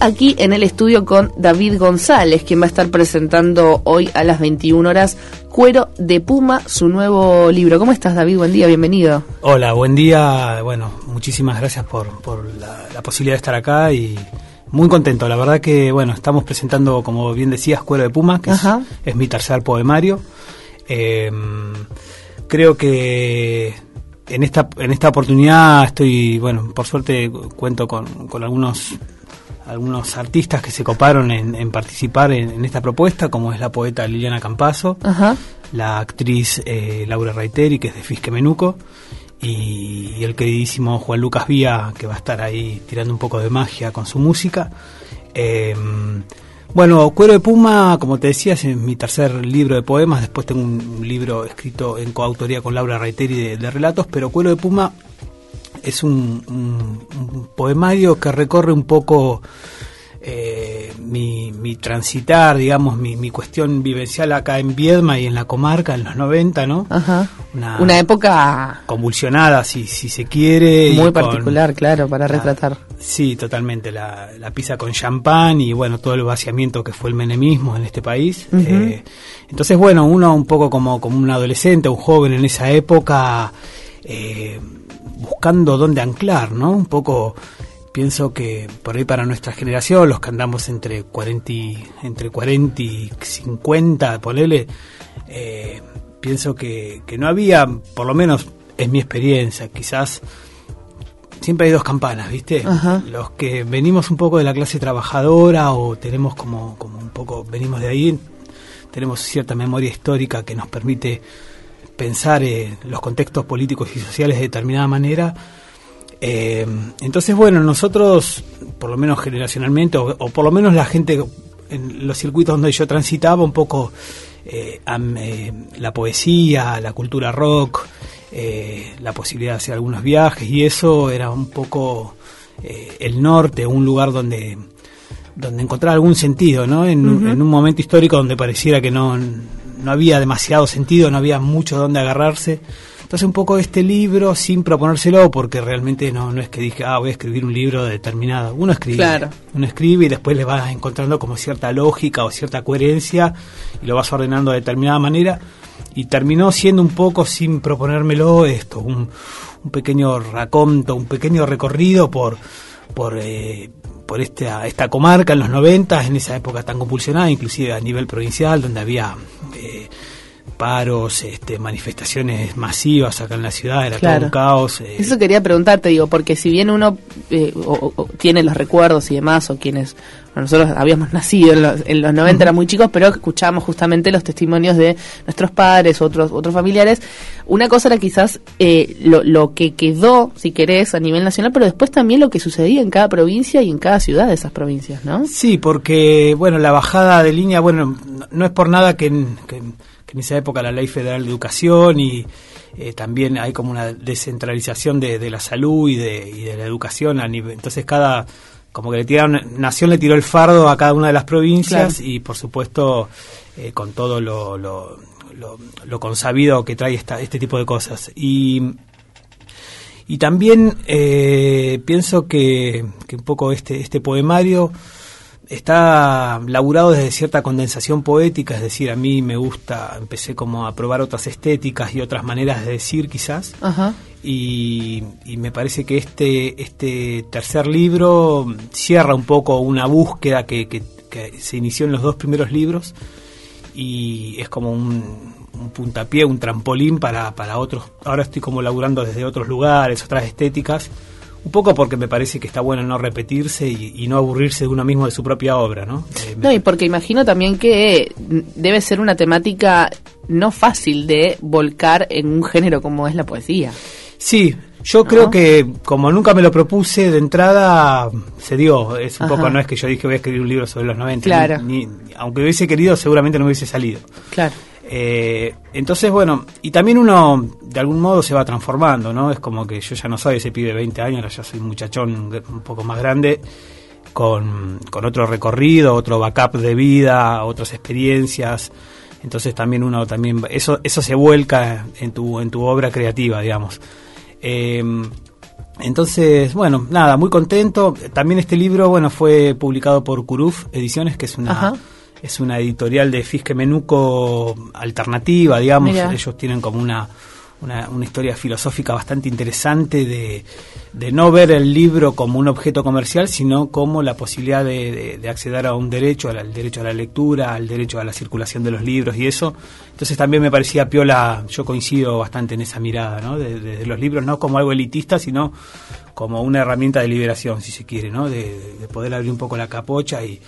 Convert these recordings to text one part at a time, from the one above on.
aquí en el estudio con David González, quien va a estar presentando hoy a las 21 horas Cuero de Puma, su nuevo libro. ¿Cómo estás, David? Buen día, bienvenido. Hola, buen día. Bueno, muchísimas gracias por, por la, posibilidad de estar acá y muy contento. La verdad que, bueno, estamos presentando, como bien decías, Cuero de Puma, que es, mi tercer poemario. Em, creo que en esta, en esta oportunidad estoy, bueno, por suerte cuento con, con algunos algunos artistas que se coparon en, participar en, esta propuesta, como es la poeta Liliana Campazo, la actriz eh, Laura Reiteri, que es de Fisque Menuco, y, el queridísimo Juan Lucas Vía, que va a estar ahí tirando un poco de magia con su música. Em, bueno, Cuero de Puma, como te decía, es mi tercer libro de poemas. Después tengo un libro escrito en coautoría con Laura Reiteri de, de relatos, pero Cuero de Puma es un, poemario que recorre un poco eh, mi, transitar, digamos, mi, cuestión vivencial acá en Viedma y en la comarca en los 90, ¿no? Una, época convulsionada, si, si se quiere. Muy particular, claro, para retratar. Sí, totalmente. La, la, pizza con champán y, bueno, todo el vaciamiento que fue el menemismo en este país. Eh, entonces, bueno, uno un poco como, como un adolescente, un joven en esa época... Eh, buscando dónde anclar, ¿no? Un poco pienso que por ahí para nuestra generación, los que andamos entre 40 y, entre 40 y 50, ponele, eh, pienso que, que no había, por lo menos es mi experiencia, quizás siempre hay dos campanas, ¿viste? Los que venimos un poco de la clase trabajadora o tenemos como, como un poco, venimos de ahí, tenemos cierta memoria histórica que nos permite pensar en los contextos políticos y sociales de determinada manera. Eh, entonces, bueno, nosotros, por lo menos generacionalmente, o, por lo menos la gente en los circuitos donde yo transitaba, un poco eh, eh, la poesía, la cultura rock, la posibilidad de hacer algunos viajes, y eso era un poco el norte, un lugar donde donde encontrar algún sentido, ¿no? En, en, un momento histórico donde pareciera que no, no había demasiado sentido, no había mucho donde agarrarse. Entonces un poco este libro, sin proponérselo, porque realmente no, no es que dije, ah, voy a escribir un libro determinado. Uno escribe, uno escribe y después le vas encontrando como cierta lógica o cierta coherencia y lo vas ordenando de determinada manera. Y terminó siendo un poco, sin proponérmelo, esto, un, un pequeño raconto, un pequeño recorrido por, por, eh, por esta, esta comarca en los 90, en esa época tan compulsionada, inclusive a nivel provincial, donde había eh, paros, este, manifestaciones masivas acá en la ciudad, era todo un caos. Eh. Eso quería preguntarte, digo, porque si bien uno tiene los recuerdos y demás, o quienes nosotros habíamos nacido en los, en los 90, eran muy chicos, pero escuchábamos justamente los testimonios de nuestros padres, otros, otros familiares. Una cosa era quizás eh, lo, lo que quedó, si querés, a nivel nacional, pero después también lo que sucedía en cada provincia y en cada ciudad de esas provincias, ¿no? Sí, porque, bueno, la bajada de línea, bueno, no es por nada que en, esa época la Ley Federal de Educación y eh, también hay como una descentralización de, de la salud y de, y de la educación a nivel, entonces cada como que le tiraron, Nación le tiró el fardo a cada una de las provincias y por supuesto eh, con todo lo, lo, lo, consabido que trae esta, este tipo de cosas. Y, y también eh, pienso que, que, un poco este, este poemario está laburado desde cierta condensación poética, es decir, a mí me gusta, empecé como a probar otras estéticas y otras maneras de decir quizás, Y, me parece que este, este tercer libro cierra un poco una búsqueda que, que, se inició en los dos primeros libros y es como un, un puntapié, un trampolín para, para otros, ahora estoy como laburando desde otros lugares, otras estéticas un poco porque me parece que está bueno no repetirse y, no aburrirse de uno mismo de su propia obra, ¿no? Eh, no, y porque imagino también que debe ser una temática no fácil de volcar en un género como es la poesía. Sí, yo creo que como nunca me lo propuse de entrada, se dio. Es un poco, no es que yo dije voy a escribir un libro sobre los 90. Claro. aunque hubiese querido, seguramente no hubiese salido. Claro. Eh, entonces, bueno, y también uno de algún modo se va transformando, ¿no? Es como que yo ya no soy ese pibe de 20 años, ahora ya soy un muchachón un poco más grande, con, otro recorrido, otro backup de vida, otras experiencias. Entonces también uno también, eso, eso se vuelca en tu, en tu obra creativa, digamos. Eh, Entonces, bueno, nada, muy contento. También este libro, bueno, fue publicado por Curuf Ediciones, que es una es una editorial de Fisque Menuco alternativa, digamos. Ellos tienen como una, una, historia filosófica bastante interesante de, de, no ver el libro como un objeto comercial, sino como la posibilidad de, de, acceder a un derecho, al, derecho a la lectura, al derecho a la circulación de los libros y eso. Entonces también me parecía piola, yo coincido bastante en esa mirada, ¿no? De, los libros no como algo elitista, sino como una herramienta de liberación, si se quiere, ¿no? De, poder abrir un poco la capocha y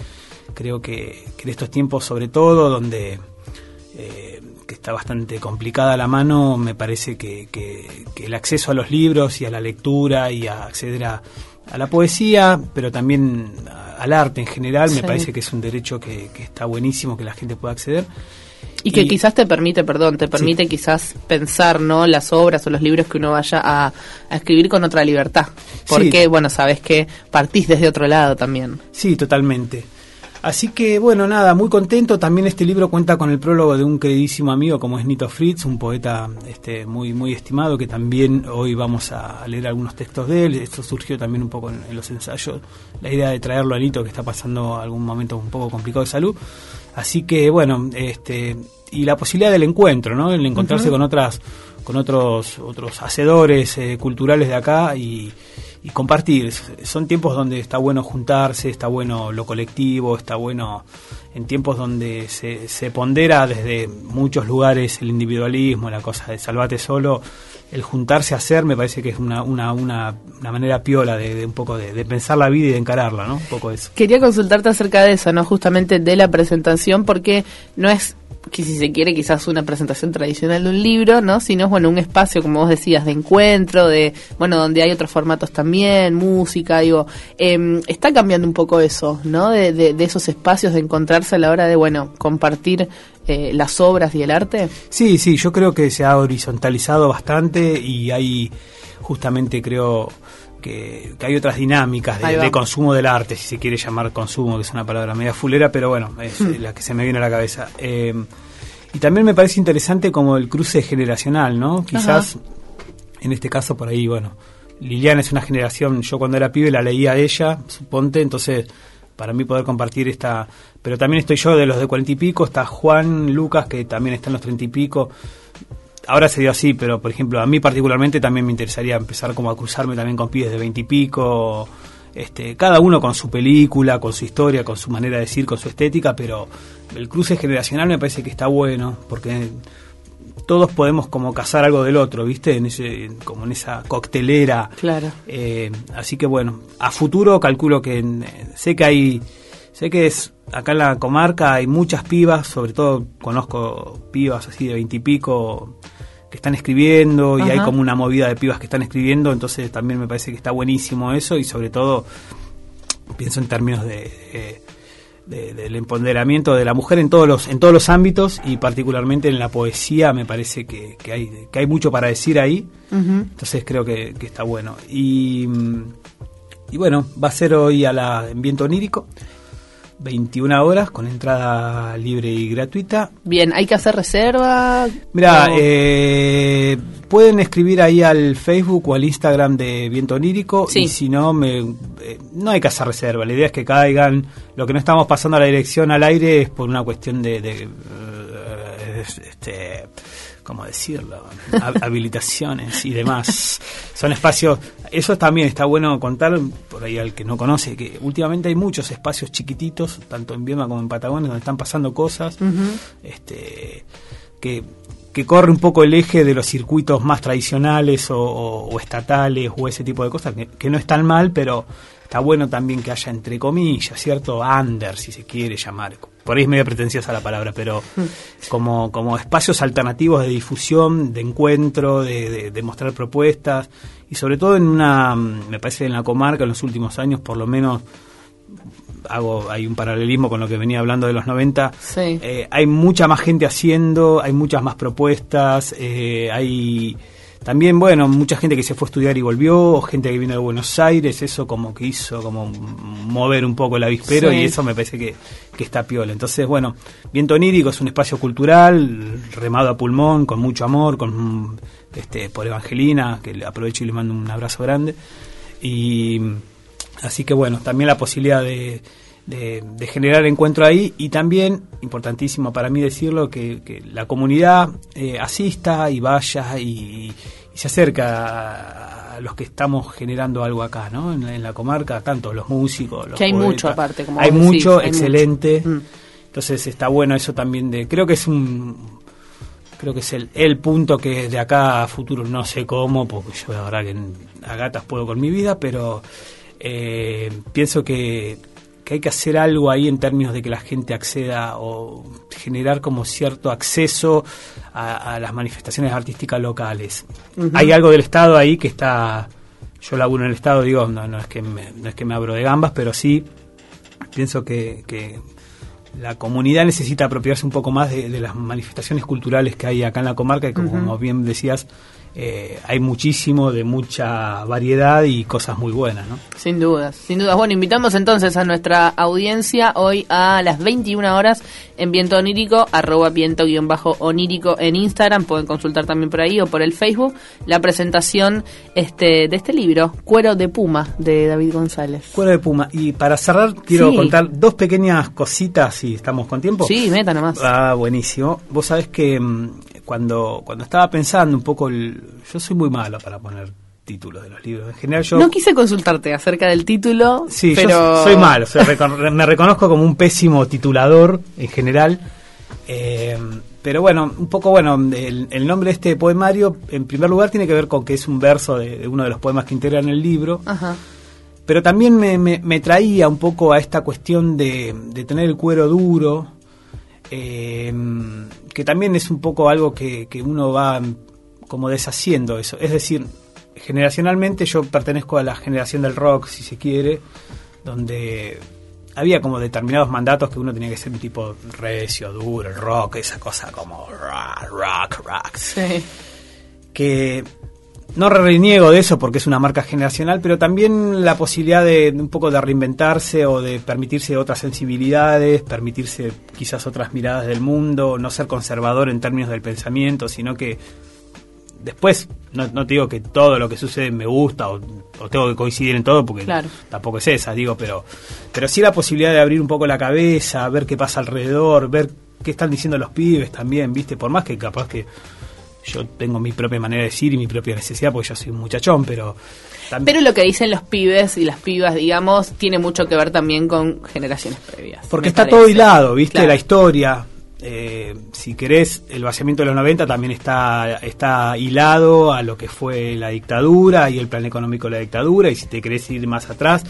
creo que, en estos tiempos, sobre todo, donde eh, que está bastante complicada la mano, me parece que, el acceso a los libros y a la lectura y a acceder a, la poesía, pero también al arte en general, me parece que es un derecho que, está buenísimo que la gente pueda acceder. Y que quizás te permite, perdón, te permite quizás pensar, ¿no? Las obras o los libros que uno vaya a, escribir con otra libertad. Porque, bueno, sabes que partís desde otro lado también. Sí, totalmente. Así que bueno, nada, muy contento. También este libro cuenta con el prólogo de un queridísimo amigo como es Nito Fritz, un poeta este, muy, muy estimado, que también hoy vamos a leer algunos textos de él. Esto surgió también un poco en, los ensayos, la idea de traerlo a Nito, que está pasando algún momento un poco complicado de salud. Así que bueno, este, y la posibilidad del encuentro, ¿no? El encontrarse con otras, con otros, otros hacedores eh, culturales de acá y y compartir. Son tiempos donde está bueno juntarse, está bueno lo colectivo, está bueno en tiempos donde se, pondera desde muchos lugares el individualismo, la cosa de salvate solo, el juntarse a hacer me parece que es una, una, una, manera piola de, un poco de, de, pensar la vida y de encararla, ¿no? Un poco eso. Quería consultarte acerca de eso, ¿no? Justamente de la presentación, porque no es que si se quiere quizás una presentación tradicional de un libro, ¿no? Sino, bueno, un espacio, como vos decías, de encuentro, de, bueno, donde hay otros formatos también, música, digo, eh, está cambiando un poco eso, ¿no? De, de, esos espacios de encontrarse a la hora de, bueno, compartir eh, las obras y el arte. Sí, sí, yo creo que se ha horizontalizado bastante y hay justamente, creo, que, hay otras dinámicas de, consumo del arte, si se quiere llamar consumo, que es una palabra media fulera, pero bueno, es hmm. la que se me viene a la cabeza. Eh, y también me parece interesante como el cruce generacional, ¿no? Quizás, en este caso, por ahí, bueno, Liliana es una generación, yo cuando era pibe la leía a ella, suponte, entonces para mí poder compartir esta... Pero también estoy yo de los de cuarenta y pico, está Juan Lucas, que también está en los treinta y pico ahora se dio así, pero por ejemplo, a mí particularmente también me interesaría empezar como a cruzarme también con pibes de veintipico, este, cada uno con su película, con su historia, con su manera de decir, con su estética, pero el cruce generacional me parece que está bueno, porque todos podemos como cazar algo del otro, ¿viste? En ese, como en esa coctelera. Claro. Eh, así que bueno, a futuro calculo que sé que hay, sé que es acá en la comarca hay muchas pibas, sobre todo conozco pibas así de veintipico que están escribiendo y hay como una movida de pibas que están escribiendo, entonces también me parece que está buenísimo eso y sobre todo pienso en términos de, del empoderamiento de la mujer en todos los en todos los ámbitos y particularmente en la poesía me parece que, hay que hay mucho para decir ahí. Entonces creo que, está bueno. Y, y bueno va a ser hoy a la en viento onírico 21 horas con entrada libre y gratuita. Bien, ¿hay que hacer reserva? Mira, eh, pueden escribir ahí al Facebook o al Instagram de Viento Onírico y si no, me, eh, no hay que hacer reserva. La idea es que caigan. Lo que no estamos pasando a la dirección al aire es por una cuestión de... de eh, este, ¿cómo decirlo? habilitaciones y demás. Son espacios, eso también está bueno contar, por ahí al que no conoce, que últimamente hay muchos espacios chiquititos, tanto en Viema como en Patagonia, donde están pasando cosas, este que, que corre un poco el eje de los circuitos más tradicionales o, estatales o ese tipo de cosas, que, que no están mal, pero está bueno también que haya entre comillas, ¿cierto? Under, si se quiere llamar, por ahí es medio pretenciosa la palabra, pero como, como espacios alternativos de difusión, de encuentro, de, de, mostrar propuestas. Y sobre todo en una, me parece en la comarca en los últimos años por lo menos hago hay un paralelismo con lo que venía hablando de los 90 eh, hay mucha más gente haciendo hay muchas más propuestas eh, hay también, bueno, mucha gente que se fue a estudiar y volvió, o gente que vino de Buenos Aires, eso como que hizo como mover un poco el avispero y eso me parece que, que, está piola. Entonces, bueno, Viento Onírico es un espacio cultural, remado a pulmón, con mucho amor, con este, por Evangelina, que le aprovecho y le mando un abrazo grande. Y así que bueno, también la posibilidad de, de, generar encuentro ahí y también, importantísimo para mí decirlo, que, la comunidad eh, asista y vaya y, se acerca a, los que estamos generando algo acá, ¿no? En la, comarca, tanto los músicos, los Que hay mucho aparte, como Hay mucho, excelente. Mm. Entonces está bueno eso también de... Creo que es un creo que es el, el punto que de acá a futuro no sé cómo, porque yo la verdad que a gatas puedo con mi vida, pero eh, pienso que, hay que hacer algo ahí en términos de que la gente acceda o generar como cierto acceso a, las manifestaciones artísticas locales. Hay algo del Estado ahí que está, yo laburo en el Estado, digo, no, no, es, que me, no es que me abro de gambas, pero sí pienso que, que la comunidad necesita apropiarse un poco más de, las manifestaciones culturales que hay acá en la comarca y como bien decías, eh, hay muchísimo, de mucha variedad y cosas muy buenas, ¿no? Sin dudas, sin dudas. Bueno, invitamos entonces a nuestra audiencia hoy a las 21 horas en Viento Onírico, arroba viento-onírico en Instagram, pueden consultar también por ahí o por el Facebook, la presentación este de este libro, Cuero de Puma, de David González. Cuero de Puma. Y para cerrar, quiero contar dos pequeñas cositas, si estamos con tiempo. Sí, meta nomás. Ah, buenísimo. Vos sabés que mm, cuando, cuando estaba pensando un poco, yo soy muy malo para poner títulos de los libros. En general yo... No quise consultarte acerca del título, sí, pero... soy malo, me reconozco como un pésimo titulador en general. Eh, pero bueno, un poco bueno, el, nombre de este poemario, en primer lugar, tiene que ver con que es un verso de, uno de los poemas que integran el libro. Pero también me, me, traía un poco a esta cuestión de, de tener el cuero duro, eh, que también es un poco algo que, uno va como deshaciendo eso. Es decir, generacionalmente yo pertenezco a la generación del rock, si se quiere, donde había como determinados mandatos que uno tenía que ser un tipo recio, duro, el rock, esa cosa como rock, rock, rock. Sí. Que no reniego de eso porque es una marca generacional, pero también la posibilidad de un poco de reinventarse o de permitirse otras sensibilidades, permitirse quizás otras miradas del mundo, no ser conservador en términos del pensamiento, sino que después, no, no te digo que todo lo que sucede me gusta o, tengo que coincidir en todo porque tampoco es esa, digo, pero, pero sí la posibilidad de abrir un poco la cabeza, ver qué pasa alrededor, ver qué están diciendo los pibes también, viste, por más que capaz que yo tengo mi propia manera de decir y mi propia necesidad porque yo soy un muchachón, pero... Pero lo que dicen los pibes y las pibas, digamos, tiene mucho que ver también con generaciones previas. Porque está todo hilado, ¿viste? La historia. Eh, si querés, el vaciamiento de los 90 también está, está hilado a lo que fue la dictadura y el plan económico de la dictadura. Y si te querés ir más atrás,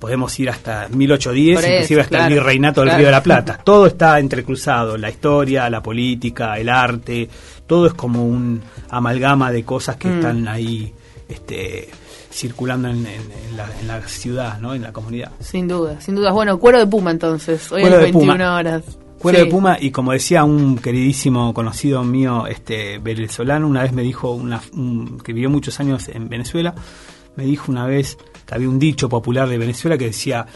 podemos ir hasta 1810, inclusive hasta el virreinato del Río de la Plata. Todo está entrecruzado, la historia, la política, el arte, todo es como un amalgama de cosas que mm. están ahí este, circulando en, la, ciudad, ¿no? en la comunidad. Sin duda, sin duda. Bueno, cuero de puma entonces, hoy a las 21 horas. Cuero de Puma, y como decía un queridísimo conocido mío, este venezolano, una vez me dijo, una, que vivió muchos años en Venezuela, me dijo una vez había un dicho popular de Venezuela que decía,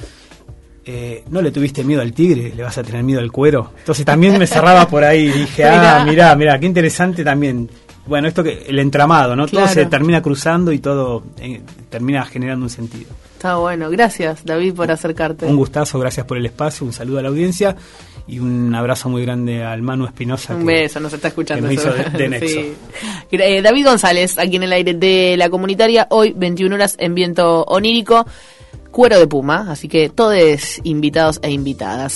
eh, ¿no le tuviste miedo al tigre? ¿Le vas a tener miedo al cuero? Entonces también me cerraba por ahí y dije, ah, mirá, mirá, qué interesante también. Bueno, esto que el entramado, ¿no? Todo se termina cruzando y todo eh, termina generando un sentido. Está bueno, gracias David por acercarte. Un gustazo, gracias por el espacio, un saludo a la audiencia y un abrazo muy grande al Manu Espinosa. Un beso, nos está escuchando. Que de, Nexo. Eh, David González, aquí en el aire de la comunitaria, hoy 21 horas en viento onírico cuero de puma, así que todos invitados e invitadas.